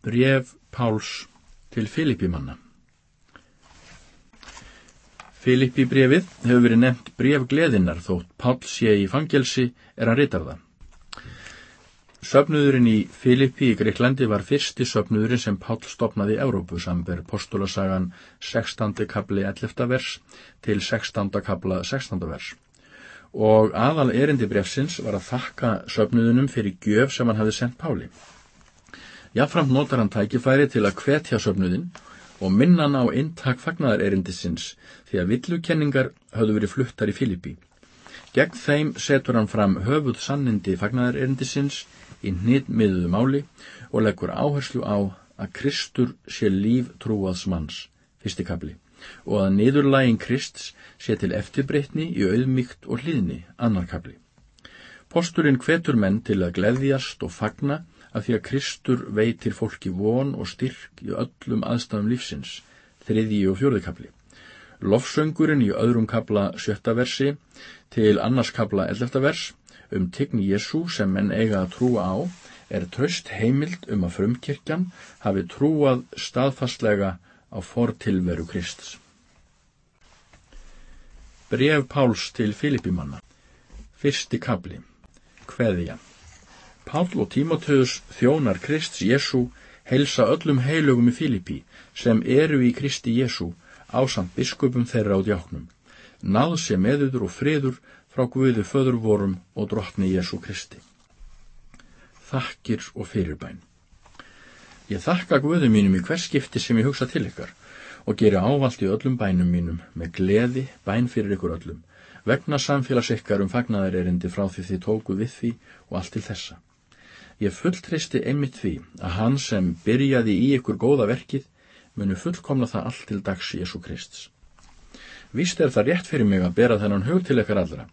Bref Páls til Filippimanna Filippi brefið hefur verið nefnt bref gleðinnar þótt Pál sé í fangelsi er hann ritar það. Söfnuðurinn í Filippi í Greiklandi var fyrsti söfnuðurinn sem Pál stopnaði í Európu samber postulasagan 16. kapli 11. vers til 16. kapla 16. vers. Og aðal erindi brefsins var að þakka söfnuðunum fyrir gjöf sem hann hafði sendt Páli. Jáframt notar hann tækifæri til að hvetja söfnuðin og minna hann á eintak fagnar erindisins því að villukenningar höfðu verið fluttar í Filippi. Gegn þeim setur hann fram höfuð sannindi fagnar erindisins í hnitmiðuðu máli og leggur áherslu á að Kristur sé líf trúaðs manns, fyrsti kabli, og að niðurlægin Krists sé til eftirbreytni í auðmygt og hlýðni, annar kabli. Posturinn hvetur menn til að gleðjast og fagna að því að Kristur veitir fólki von og styrk í öllum aðstæðum lífsins, þriðji og fjörðikabli. Lofsöngurinn í öðrum kabla sjötta versi til annars kabla ellefta vers um tigni Jésu sem menn eiga að trúa á er tröst heimild um að frumkirkjan hafi trúað staðfastlega á fortilveru Krist. Bref Páls til Filippimanna Fyrsti kabli Hveðja Pál og Tímoteus þjónar Krist Jésu helsa öllum heilugum í Filippi sem eru í Kristi Jésu ásamt biskupum þeirra á djáknum. Náð sé meðuður og friður frá Guði föðurvorum og drottni Jésu Kristi. Þakkir og fyrirbæn. Ég þakka Guði mínum í hvers skipti sem ég hugsa til ykkar og geri ávalt í öllum bænum mínum með gleði bæn fyrir ykkur öllum vegna samfélags ykkar um fagnaðar erindi frá því þið tóku við því og allt til þessa. Ég fulltristi einmitt því að hann sem byrjaði í ykkur góða verkið munu fullkomna það allt til dags Jésu Krists. Víst er það rétt fyrir mig að bera þennan hug til ykkar allra.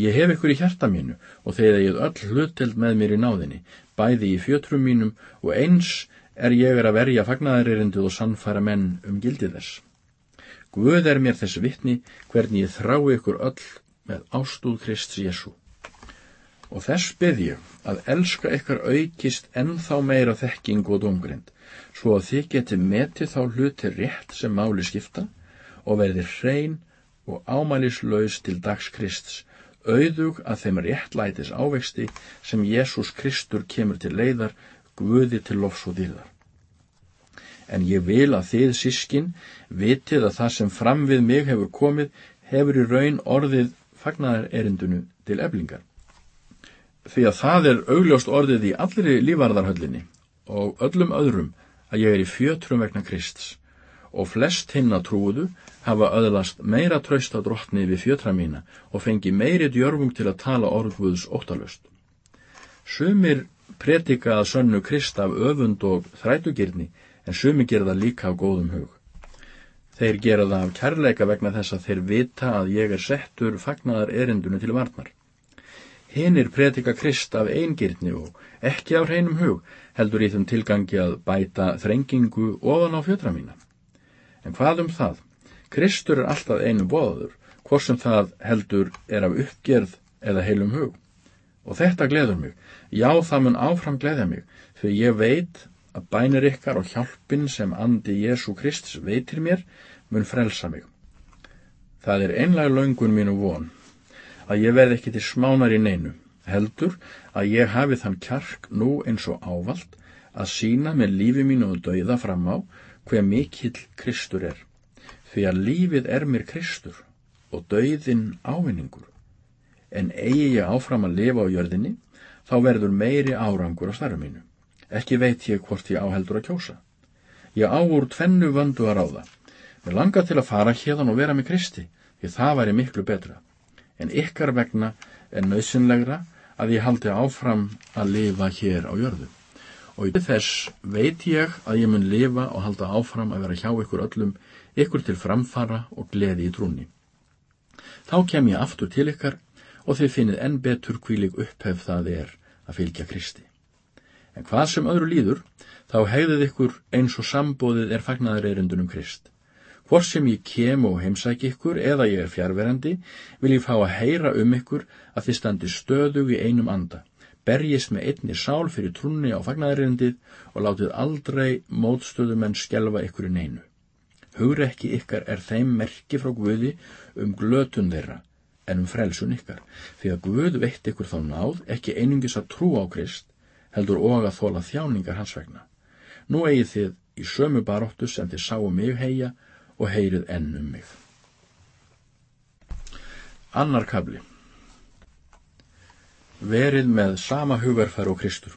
Ég hef ykkur í hjarta mínu og þegar ég öll hlutild með mér í náðinni, bæði í fjötrum mínum og eins er ég er að verja fagnaðaririndið og sannfæra menn um gildið þess. Guð er mér þess vittni hvernig ég þrái ykkur öll með ástúð Krists Jésu og þess byrð ég að elska ykkar aukist ennþá meira þekking og dómgrind, svo að þið geti metið þá hluti rétt sem máli skipta og verði hrein og ámælislaus til dags Krists, auðug að þeim réttlætis ávexti sem Jésús Kristur kemur til leiðar, Guði til lofs og dýrðar. En ég vil að þið sískin vitið að það sem fram við mig hefur komið hefur í raun orðið fagnar erindunu til eflingar því að það er augljóst orðið í allri lífarðarhöllinni og öllum öðrum að ég er í fjötrum vegna Krists og flest hinn að trúðu hafa öðlast meira tröst á drottni við fjötra mína og fengi meiri djörfung til að tala orðguðs óttalust. Sumir pretika að sönnu Krist af öfund og þrætugirni en sumi gerða líka af góðum hug. Þeir gera það af kærleika vegna þess að þeir vita að ég er settur fagnaðar erindunu til varnar. Hinnir predika Krist af eingirtni og ekki á hreinum hug heldur í þeim tilgangi að bæta þrengingu ofan á fjötra mína. En hvað um það? Kristur er alltaf einu bóðaður, hvort sem það heldur er af uppgerð eða heilum hug. Og þetta gleður mig. Já, það mun áfram gleðja mig, fyrir ég veit að bænir ykkar og hjálpin sem andi Jésu Krist veitir mér mun frelsa mig. Það er einlega laungun mínu von að ég verð ekki til smánar í neinu, heldur að ég hafi þann kjark nú eins og ávalt að sína með lífi mínu og dauða fram á hver mikill Kristur er. Því að lífið er mér Kristur og dauðin ávinningur. En eigi ég áfram að lifa á jörðinni, þá verður meiri árangur á starfu mínu. Ekki veit ég hvort ég áheldur að kjósa. Ég áur tvennu vöndu að ráða. Mér langar til að fara hérðan og vera með Kristi, því það væri miklu betra en ykkar vegna er nöðsynlegra að ég haldi áfram að lifa hér á jörðu. Og í þess veit ég að ég mun lifa og halda áfram að vera hjá ykkur öllum, ykkur til framfara og gleði í trúni. Þá kem ég aftur til ykkar og þið finnið enn betur kvílig upphef það er að fylgja Kristi. En hvað sem öðru líður, þá hegðið ykkur eins og sambóðið er fagnaður erindunum Krist. Hvort sem ég kem og heimsæk ykkur eða ég er fjárverandi, vil ég fá að heyra um ykkur að þið standi stöðug í einum anda, berjist með einni sál fyrir trúnni á fagnæðarindið og látið aldrei mótstöðumenn skelfa ykkur í neinu. Hugrekki ykkar er þeim merki frá Guði um glötun þeirra en um frelsun ykkar, því að Guð veitt ykkur þá náð ekki einungis að trú á Krist, heldur og að þóla þjáningar hans vegna. Nú eigið þið í sömu baróttu sem þið sáu mig heia og heyrið enn um mig. Annar kabli Verið með sama hugarfær og Kristur.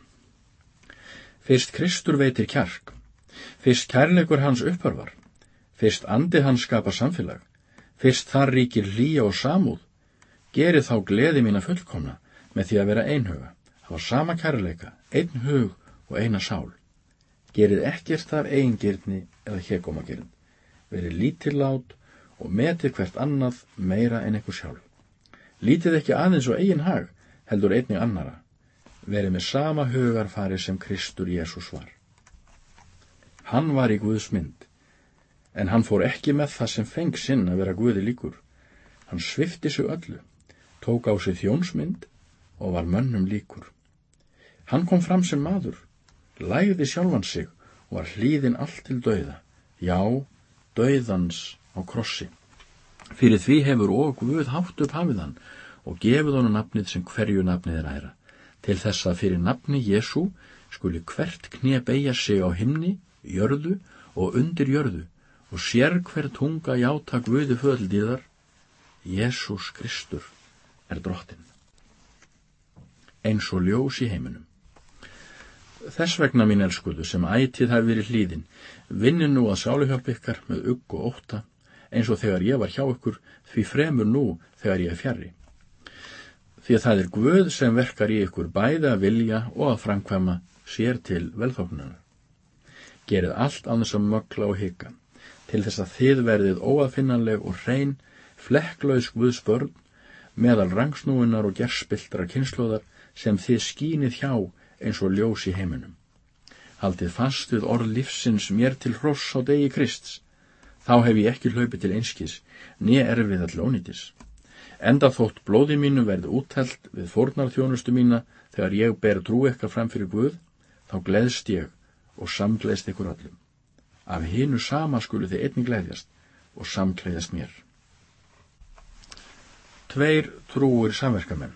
Fyrst Kristur veitir kjark, fyrst kærleikur hans upphörvar, fyrst andi hans skapa samfélag, fyrst þar ríkir hlýja og samúð, geri þá gleði mína fullkomna með því að vera einhuga, hafa sama kærleika, einn hug og eina sál. Gerið ekkert af eigingirni eða hegómagirn, verið lítillát og metið hvert annað meira en eitthvað sjálf. Lítið ekki aðeins og eigin hag, heldur einnig annara, verið með sama hugarfari sem Kristur Jésús var. Hann var í Guðs mynd, en hann fór ekki með það sem feng sinn að vera Guði líkur. Hann svifti sig öllu, tók á sig þjónsmynd og var mönnum líkur. Hann kom fram sem maður, lægði sjálfan sig og var hlýðin allt til dauða, já, dauðans á krossi. Fyrir því hefur og Guð hátt upp hafiðan og gefið honum nafnið sem hverju nafnið er æra, til þess að fyrir nafni Jésu skuli hvert knið beigja sig á himni, jörðu og undir jörðu og sér hver tunga játa Guði földíðar, Jésús Kristur er drottin. Eins og ljós í heiminum. Þess vegna mín elskuðu sem ætið hafi verið hlýðin, vinni nú að sáluhjálp ykkar með ugg og óta, eins og þegar ég var hjá ykkur, því fremur nú þegar ég er fjarrri því að það er Guð sem verkar í ykkur bæði að vilja og að framkvæma sér til velþóknunar. Gerið allt þess að mökla og hika, til þess að þið verðið óafinnanleg og hrein, flekklaus Guðs börn, meðal rangsnúinar og gerspiltra kynsluðar sem þið skínið hjá eins og ljós í heiminum. Haldið fast við orð lífsins mér til hross á degi Krist, þá hef ég ekki hlaupið til einskis, nýja erfið all ónýtis. Enda þótt blóði mínu verði úthelt við fórnarþjónustu mína þegar ég ber trú eitthvað fram fyrir Guð, þá gleðst ég og samgleðst ykkur öllum. Af hinu sama skulu þið einnig gleðjast og samgleðjast mér. Tveir trúir samverkamenn.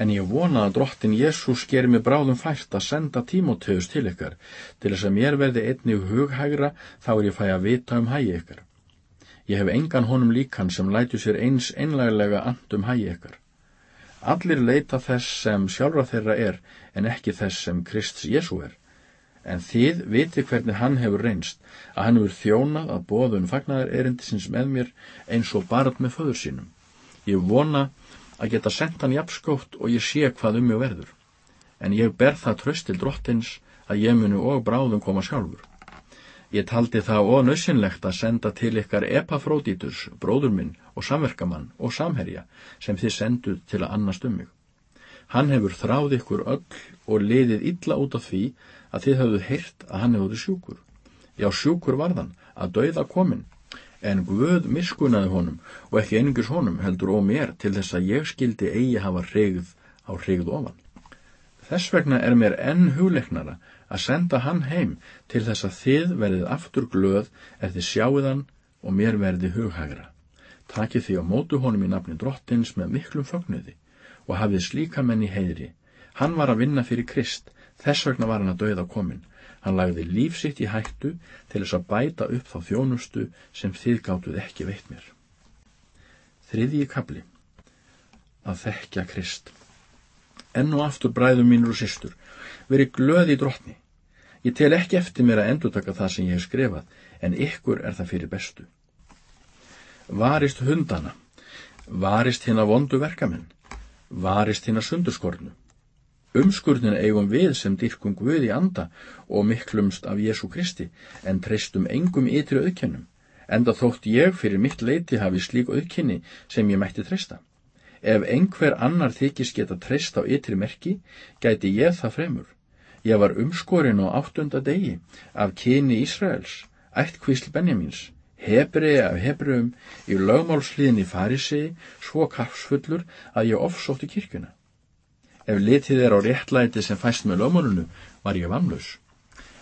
En ég vona að drottin Jésús gerir mig bráðum fært að senda tímóteus til ykkar, til þess að mér verði einnig hughægra þá er ég fæ að vita um hægi ykkar Ég hef engan honum líkan sem lætu sér eins einlæglega andum hægi ykkar. Allir leita þess sem sjálfra þeirra er en ekki þess sem Krists Jésu er. En þið viti hvernig hann hefur reynst, að hann hefur þjónað að bóðun fagnar erindisins með mér eins og barð með föður sínum. Ég vona að geta sendt hann jafnskótt og ég sé hvað um mig verður. En ég ber það tröst til drottins að ég munu og bráðum koma sjálfur. Ég taldi það ónausinlegt að senda til ykkar Epafródítus, bróður minn og samverkamann og samherja sem þið senduð til að annast um mig. Hann hefur þráð ykkur öll og liðið illa út af því að þið hafðu heyrt að hann hefur sjúkur. Já, sjúkur varðan, að dauða komin, en Guð miskunaði honum og ekki einungis honum heldur ó mér til þess að ég skildi eigi hafa hrigð á hrigð ofan. Þess vegna er mér enn hugleiknara að senda hann heim til þess að þið verðið aftur glöð ef þið sjáuð hann og mér verði hughagra. Takið því á mótu honum í nafni drottins með miklum fögnuði og hafið slíka menn í heyri. Hann var að vinna fyrir Krist, þess vegna var hann að dauða komin. Hann lagði lífsitt í hættu til þess að bæta upp þá þjónustu sem þið gáttuð ekki veitt mér. Þriðji kapli Að þekkja Krist Enn og aftur bræðum mínur og sýstur, veri glöð í drottni. Ég tel ekki eftir mér að endurtaka það sem ég hef skrifað, en ykkur er það fyrir bestu. Varist hundana, varist hinn að vondu verkamenn, varist hinn að sundurskornu. Umskurnin eigum við sem dyrkum Guði anda og miklumst af Jésu Kristi, en treystum engum ytri auðkennum, enda þótt ég fyrir mitt leiti hafi slík auðkenni sem ég mætti treysta. Ef einhver annar þykist geta treyst á ytri merki, gæti ég það fremur. Ég var umskorinn á áttunda degi af kyni Ísraels, ættkvísl Benjamins, hebrei af hebreum í lögmálsliðinni farisi, svo kapsfullur að ég ofsótti kirkuna. Ef litið er á réttlæti sem fæst með lögmálunu var ég vamlaus.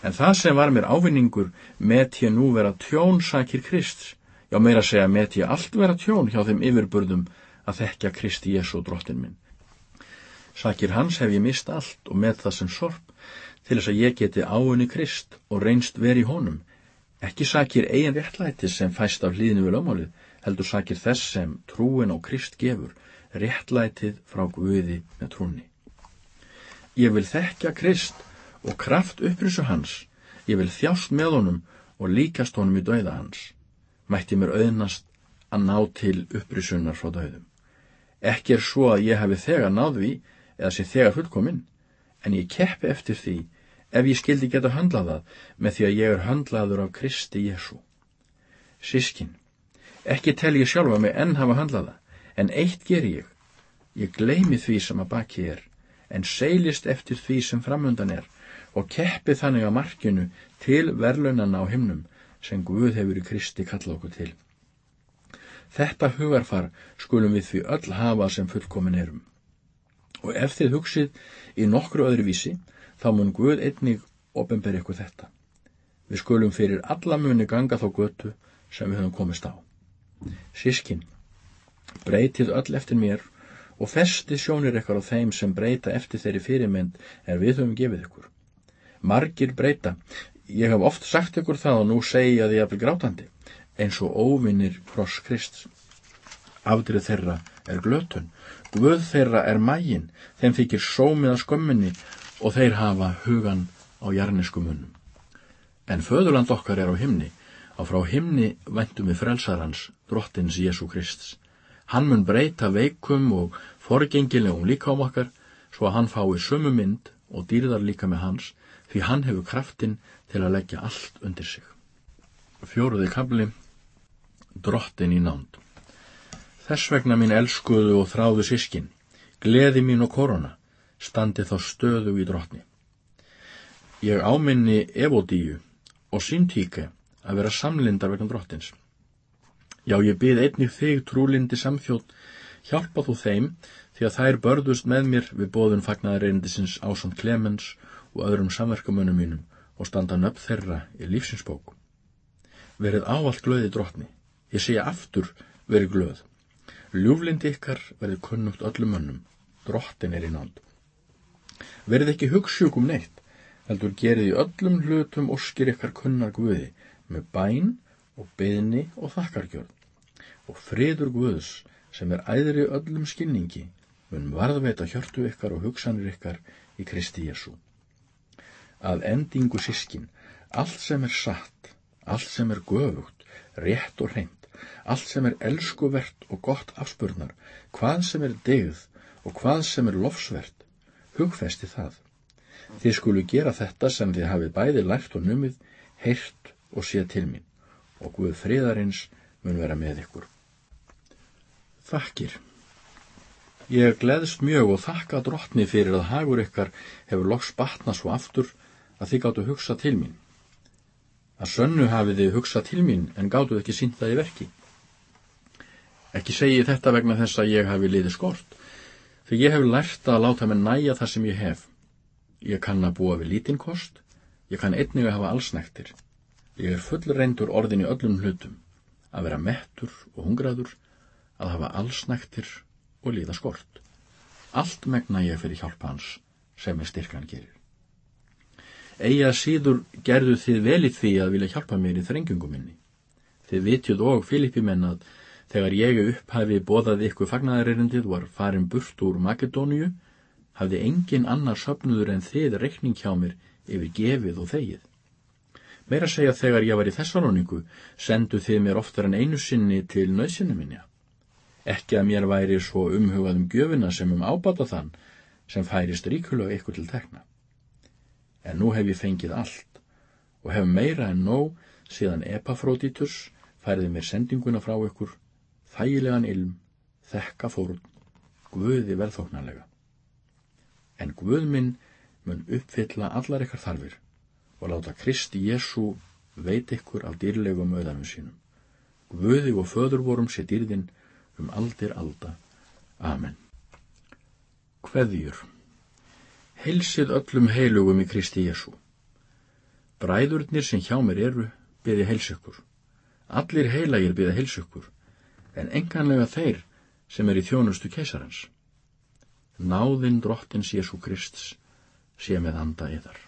En það sem var mér ávinningur met ég nú vera tjónsakir Krist. Já, meira segja met ég allt vera tjón hjá þeim yfirburðum að þekkja Kristi Jésu drottin minn. Sakir hans hef ég mist allt og með það sem sorp til þess að ég geti áunni Krist og reynst veri honum. Ekki sakir eigin réttlæti sem fæst af hlýðinu við lögmálið, heldur sakir þess sem trúin á Krist gefur, réttlætið frá Guði með trúni. Ég vil þekkja Krist og kraft upprinsu hans, ég vil þjást með honum og líkast honum í dauða hans. Mætti mér auðnast að ná til upprisunar frá dauðum. Ekki er svo að ég hefi þegar náðu í eða sé þegar fullkominn, en ég keppi eftir því ef ég skildi geta höndlað það með því að ég er höndlaður af Kristi Jésu. Sískin, ekki tel ég sjálfa mig enn hafa höndlaða, en eitt ger ég. Ég gleimi því sem að baki er, en seilist eftir því sem framundan er og keppi þannig á markinu til verðlunana á himnum sem Guð hefur í Kristi kalla okkur til. Þetta hugarfar skulum við því öll hafa sem fullkomin erum. Og ef þið hugsið í nokkru öðru vísi, þá mun Guð einnig ofinberi ykkur þetta. Við skulum fyrir alla muni ganga þá götu sem við höfum komist á. Sískin, breytið öll eftir mér og festi sjónir ykkar á þeim sem breyta eftir þeirri fyrirmynd er við höfum gefið ykkur. Margir breyta. Ég hef oft sagt ykkur það og nú segi að ég er grátandi, eins og óvinnir kross Krist. Afdrið þeirra er glötun, Guð þeirra er mægin, þeim þykir sómið að skömminni og þeir hafa hugan á jarnisku munum. En föðurland okkar er á himni, á frá himni væntum við frelsarans, drottins Jésu Krist. Hann mun breyta veikum og forgengilegum líka um okkar, svo að hann fái sömu mynd og dýrðar líka með hans, því hann hefur kraftin til að leggja allt undir sig. Fjóruði kabli, drottin í nánd. Þess vegna mín elskuðu og þráðu sískin, gleði mín og korona, standi þá stöðu í drottni. Ég áminni Evodíu og Sintíke að vera samlindar vegna drottins. Já, ég byrð einnig þig, trúlindi samþjótt, hjálpa þú þeim, því að þær börðust með mér við bóðun fagnaðareyndisins ásand Klemens og öðrum samverkamönnum mínum og standa nöpp þeirra í lífsinsbóku. Verið áallt glöði drottni. Ég segja aftur, verið glöð. Ljúflindi ykkar verið kunnugt öllum mönnum. Drottin er í nánd. Verið ekki hugssjúkum neitt, heldur gerið í öllum hlutum óskir ykkar kunnar guði með bæn og beðni og þakkargjörn. Og friður guðs sem er æðri öllum skilningi mun varðveita hjörtu ykkar og hugsanir ykkar í Kristi Jésu. Að endingu sískin, allt sem er satt, allt sem er göfugt, rétt og hreint, allt sem er elskuvert og gott afspurnar, hvað sem er degð og hvað sem er lofsvert, hugfesti það. Þið skulu gera þetta sem þið hafið bæði lært og numið, heyrt og séð til mín og Guð friðarins mun vera með ykkur. Þakkir. Ég gleðst mjög og þakka drottni fyrir að hagur ykkar hefur loks batna svo aftur að þið gáttu hugsa til mín. Að sönnu hafið þið hugsa til mín en gáttu ekki sínt það í verki. Ekki segi þetta vegna þess að ég hafi liði skort, því ég hef lært að láta mig næja það sem ég hef. Ég kann að búa við lítinn kost, ég kann einnig að hafa allsnæktir. Ég er full reyndur orðin í öllum hlutum, að vera mettur og hungraður, að hafa allsnæktir og líða skort. Allt megna ég fyrir hjálpa hans sem er styrkan gerir. Eigi að síður gerðu þið vel í því að vilja hjálpa mér í þrengungum minni. Þið vitjuð og Filippi menn að þegar ég upphæfi bóðað ykkur fagnaðarerindið var farin burt úr Makedóniu, hafði engin annar söpnuður en þið reikning hjá mér yfir gefið og þegið. Meira segja þegar ég var í Þessaloníku sendu þið mér oftar en einu sinni til nöðsynni minja. Ekki að mér væri svo umhugað um gjöfina sem um ábata þann sem færist ríkulega ykkur til tekna. En nú hef ég fengið allt og hef meira en nóg síðan Epafrótítus færði mér sendinguna frá ykkur, þægilegan ilm, þekka fórun, Guði velþóknarlega. En Guð minn mun uppfylla allar ykkar þarfir og láta Kristi Jésu veit ykkur af dýrlegum auðanum sínum. Guði og föður vorum sé dýrðin um aldir alda. Amen. Hveðjur Heilsið öllum heilugum í Kristi Jésu. Bræðurnir sem hjá mér eru byggði heils ykkur. Allir heilagir byggði heils ykkur, en enganlega þeir sem er í þjónustu keisarans. Náðinn drottins Jésu Krist sé með anda yðar.